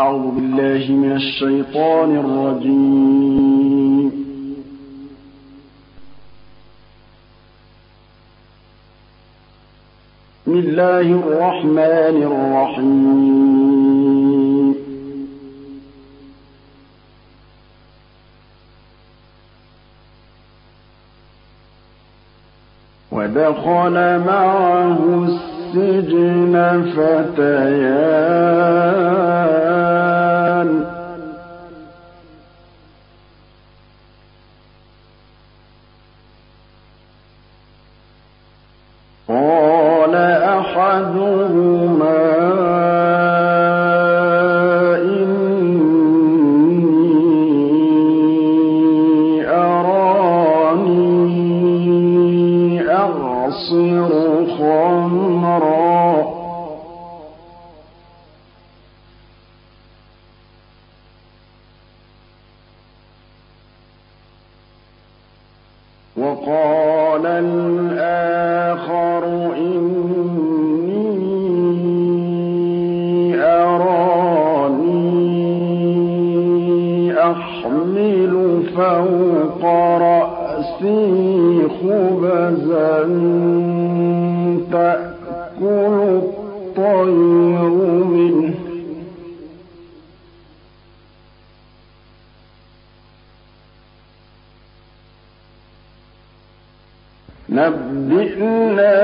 أعوذ بالله من الشيطان الرجيم. بسم الله الرحمن الرحيم. ودخل معه السلام السجن فتيان. نبئنا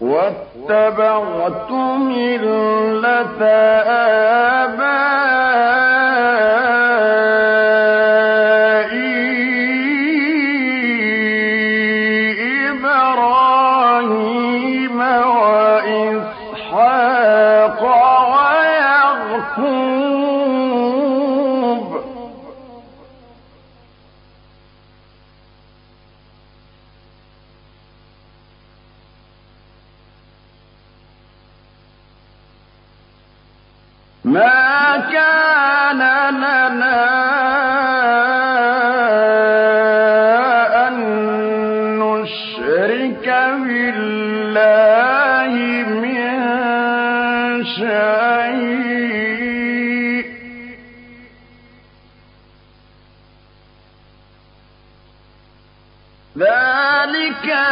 واتبعت ملة آبائي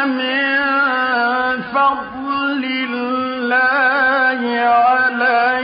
من فضل الله عليك.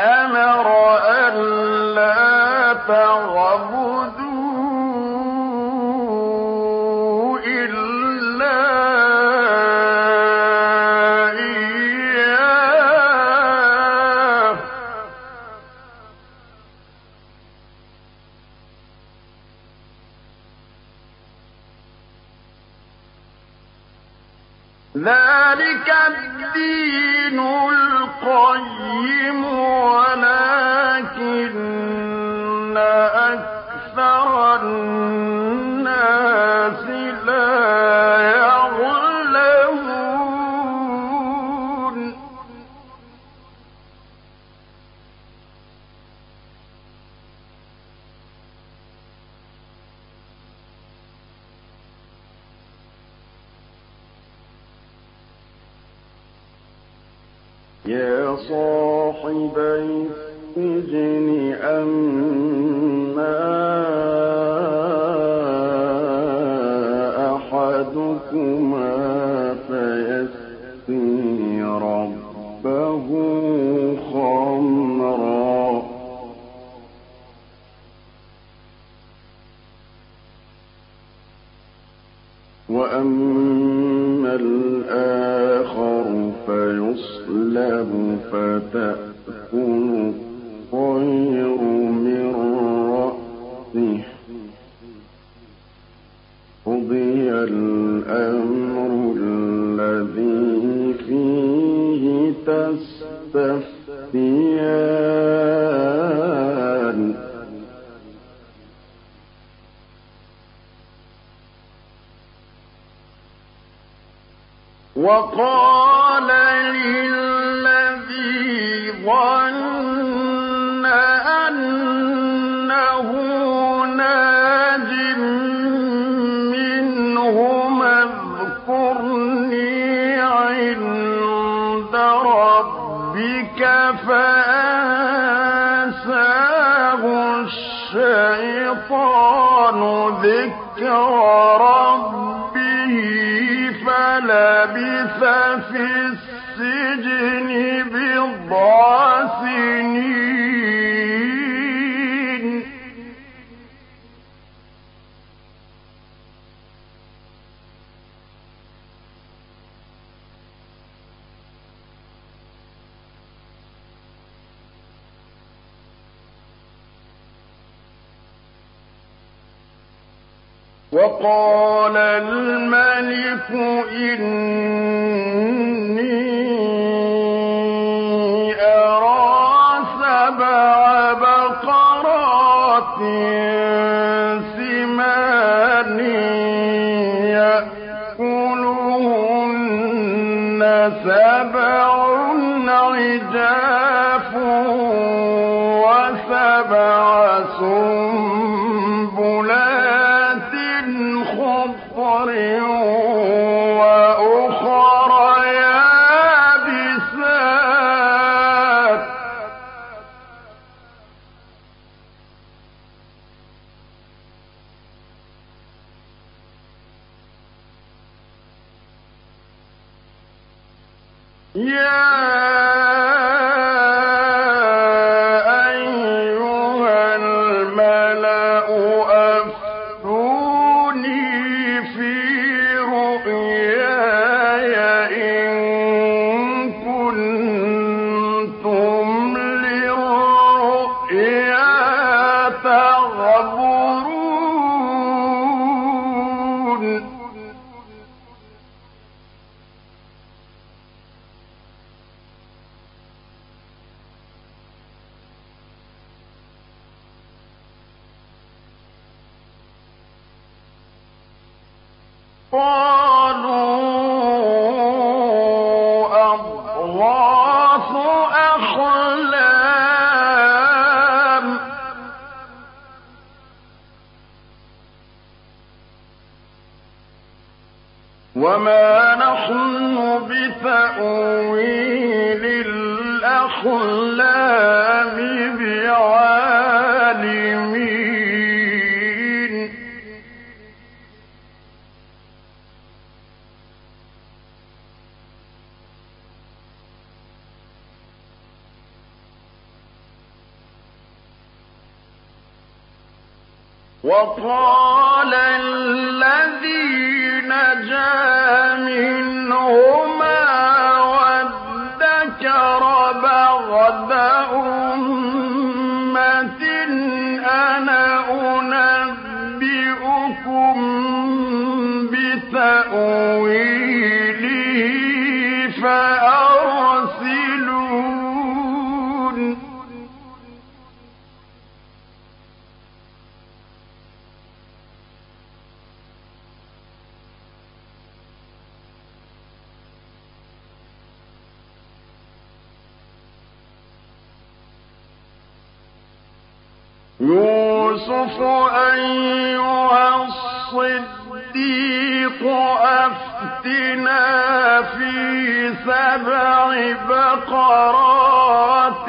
أمر أن لا تعبدوا أحدكما خمرا وأما الآخر فيصلب فتأتي الشيطان ذكر ربه فلبث في السجن وقال الملك إني Yeah. الأحلام بعالمين. وقال أيها الصديق أفتنا في سبع بقرات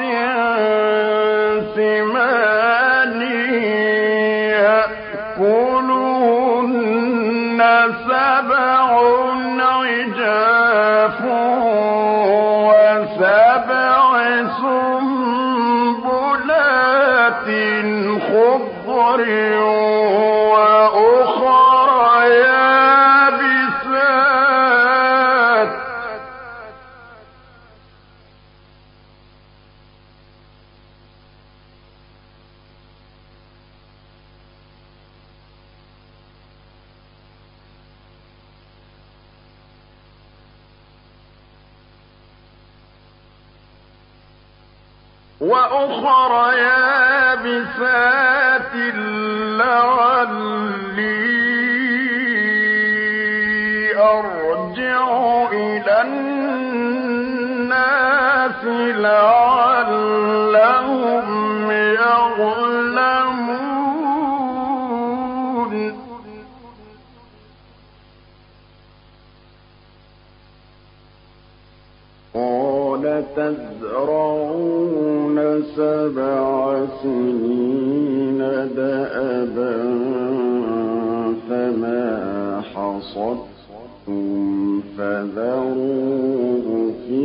قال تزرعون سبع سنين دأبا فما حصدتم فذروه في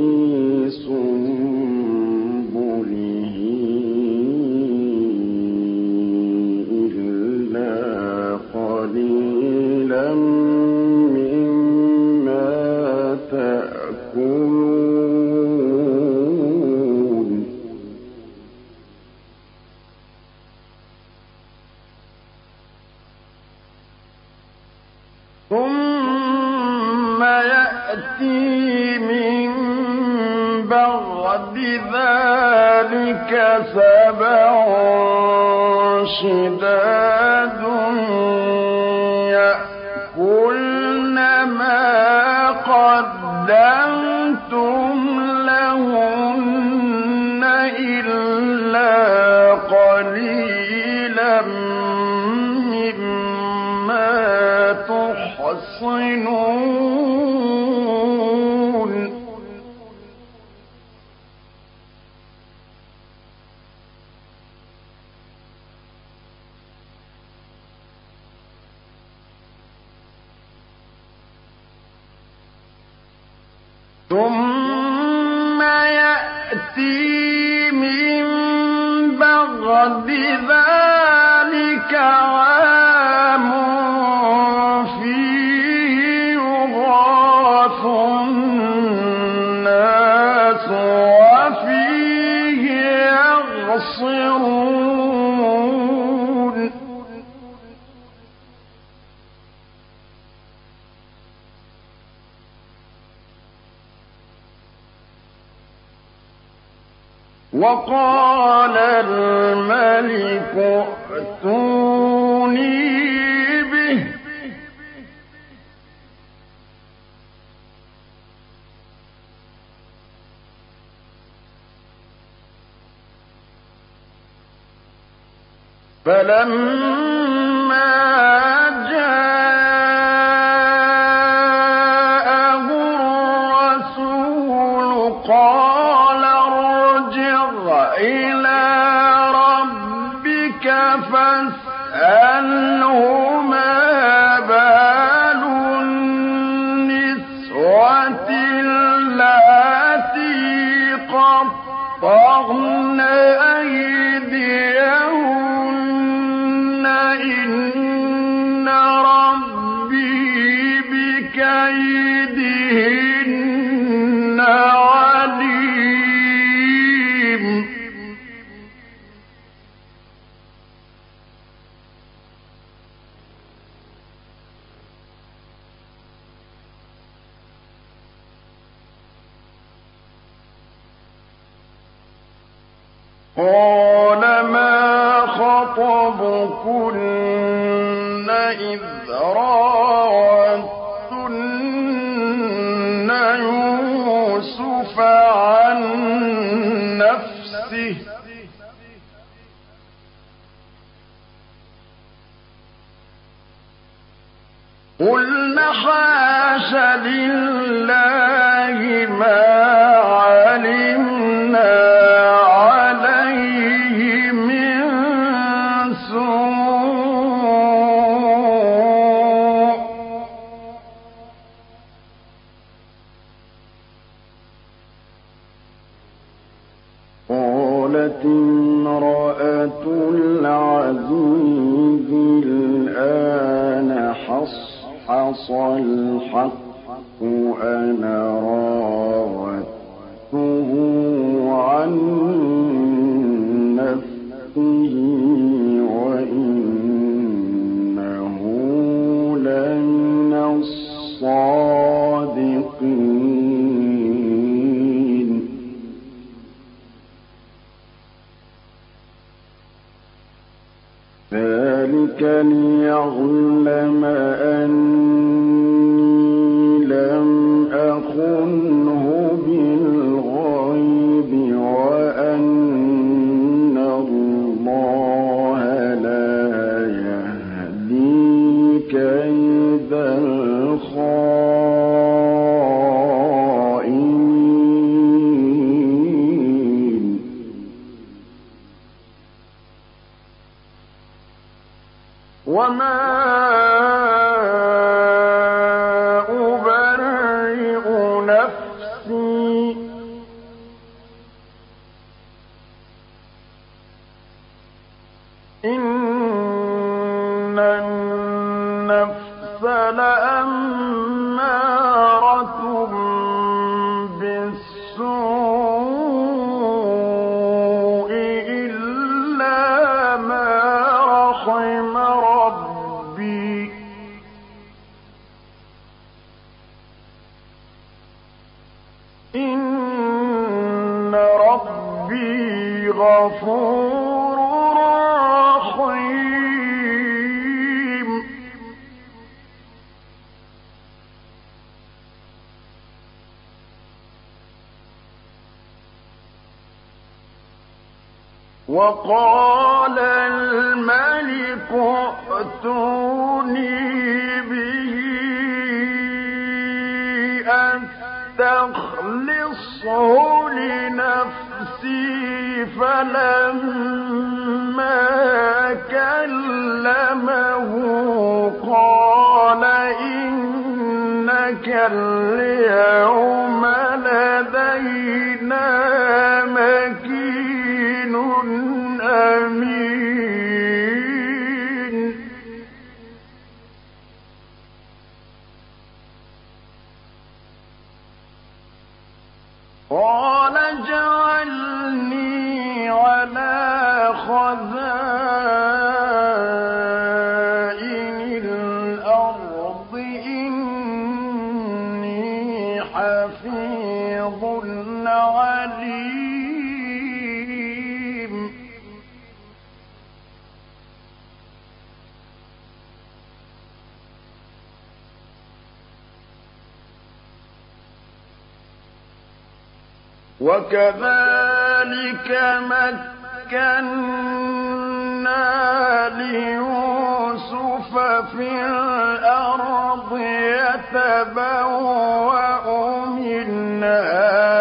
سنين قليلا مما تحصنون. فلما يوسف عن نفسه ليعلم أني وقال الملك ائتوني به أستخلصه لنفسي فلما كلمه قال إنك اليوم عليم وكذلك مكنا ليوسف في الأرض يتبوأ منها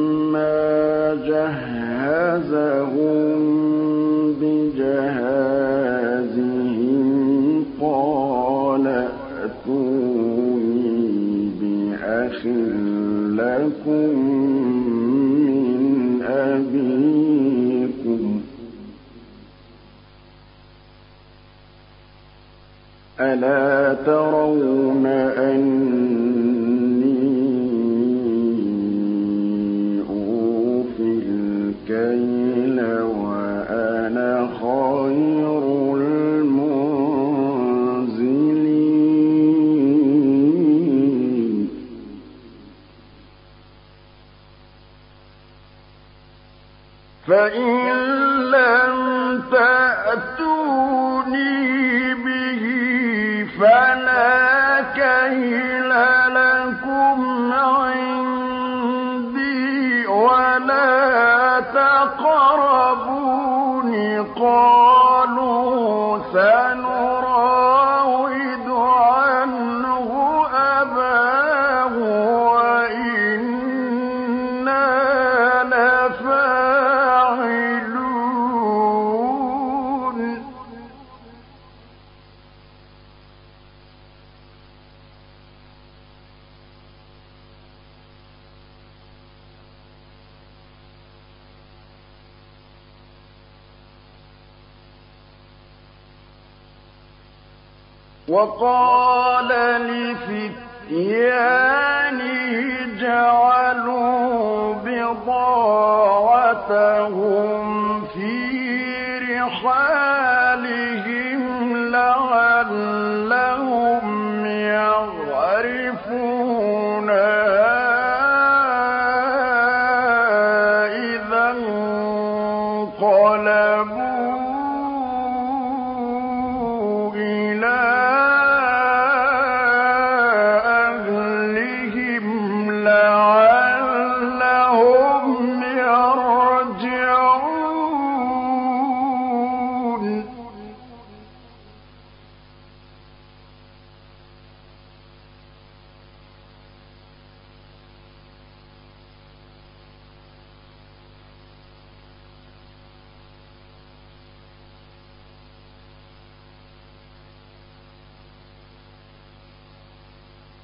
ولما جهزهم بجهازهم قال ائتوني بأخ لكم من أبيكم. ألا ترون أني فإن وقال لفتيانه جعلوا بضاعتهم في رحالهم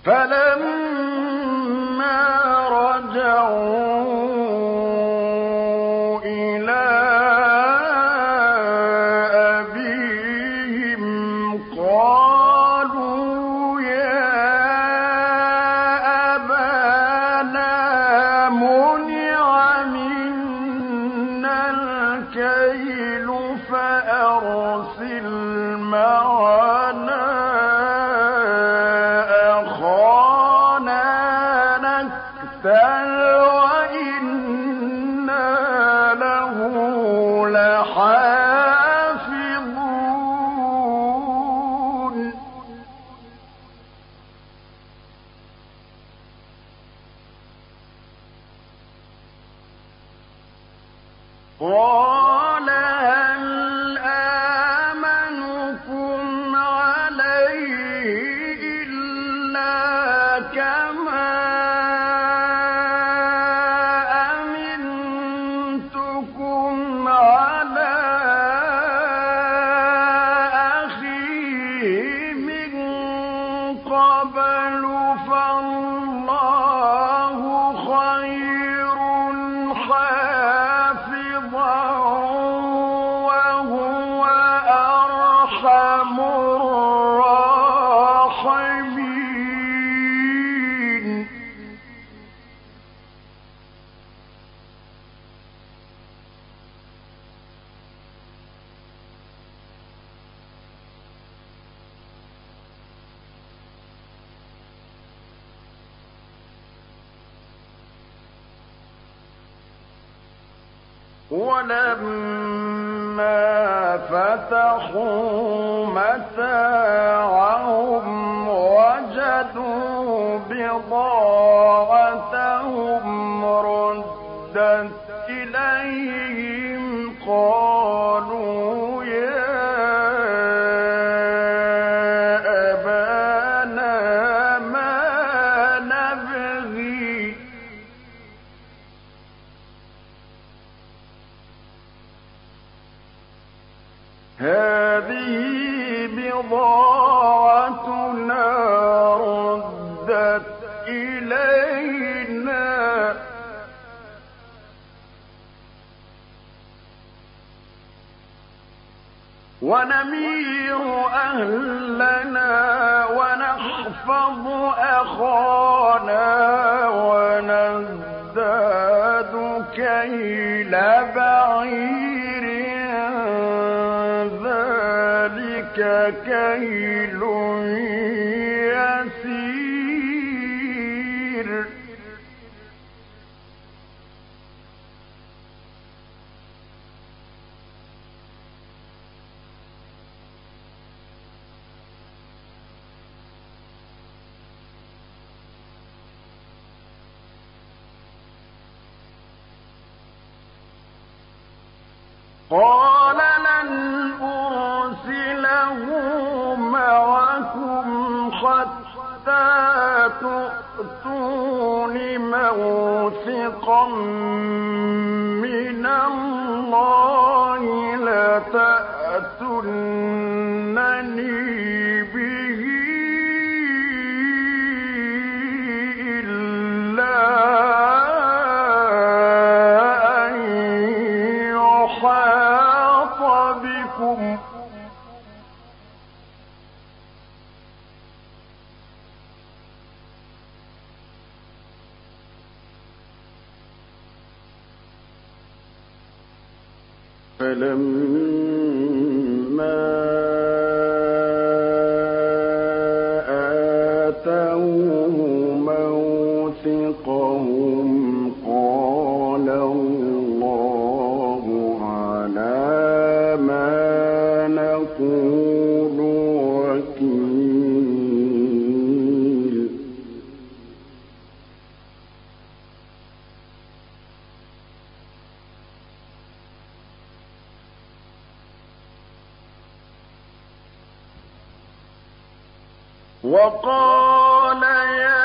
فلما عليه هَٰذِهِ بِضَاعَتُنَا رُدَّتْ إِلَيْنَا ۚ. وَنَمِيرُ أَهْلَنَا وَنَحْفَظُ أَخَانَا وَنَزْدَادُ كَيْلَ بَعِيرٍ. ذلك يسير. قال موسوعه من الله لتأتون لم وقال يا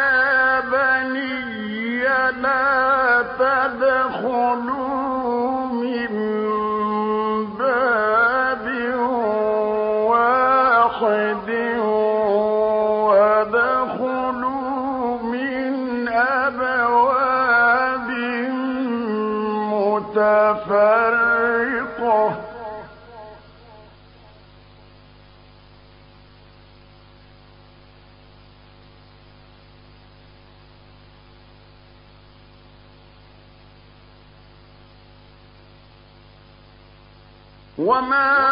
وما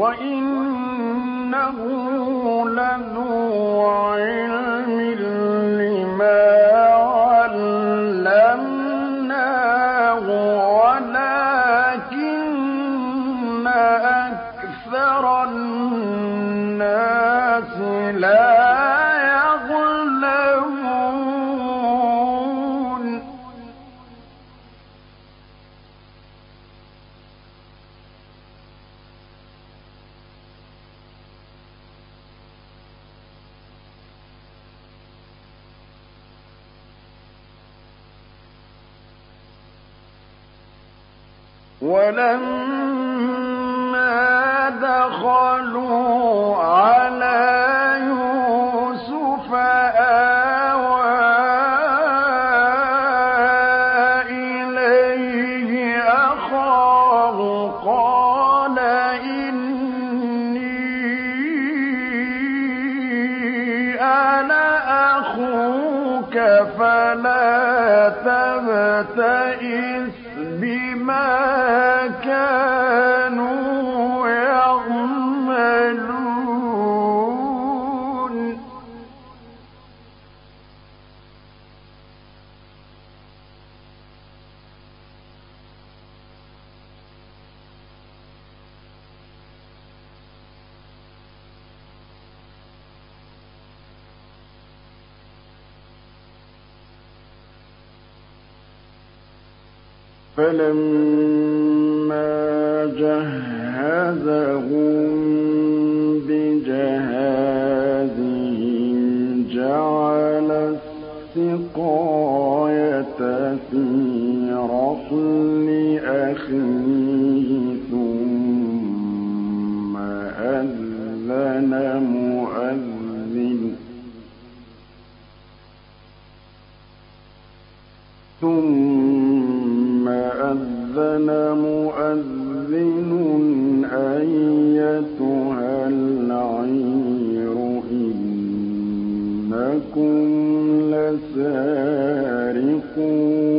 ولما أنا أخوك فلا تبتئس بما كانوا فلما جهزهم بجهازهم جعل السقاية في رحل أخيه. إنكم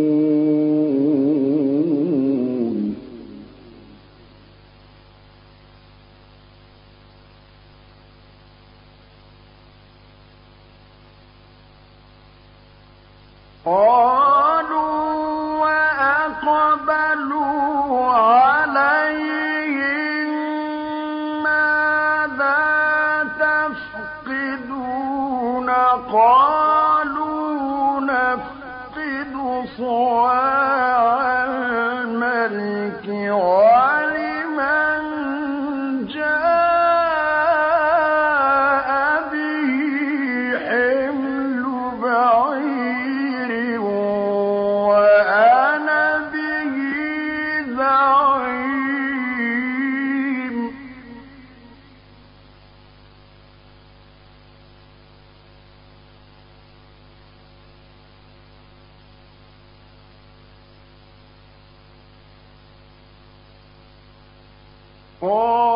For